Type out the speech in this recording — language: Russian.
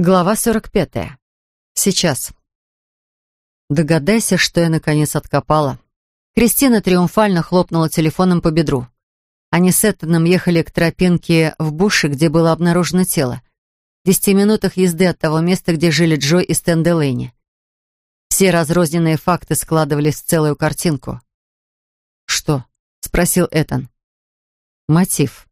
Глава 45. Сейчас. Догадайся, что я наконец откопала. Кристина триумфально хлопнула телефоном по бедру. Они с Эттоном ехали к тропинке в буше, где было обнаружено тело. В десяти минутах езды от того места, где жили Джо и Стэн Делэйни. Все разрозненные факты складывались в целую картинку. «Что?» — спросил Эттон. «Мотив.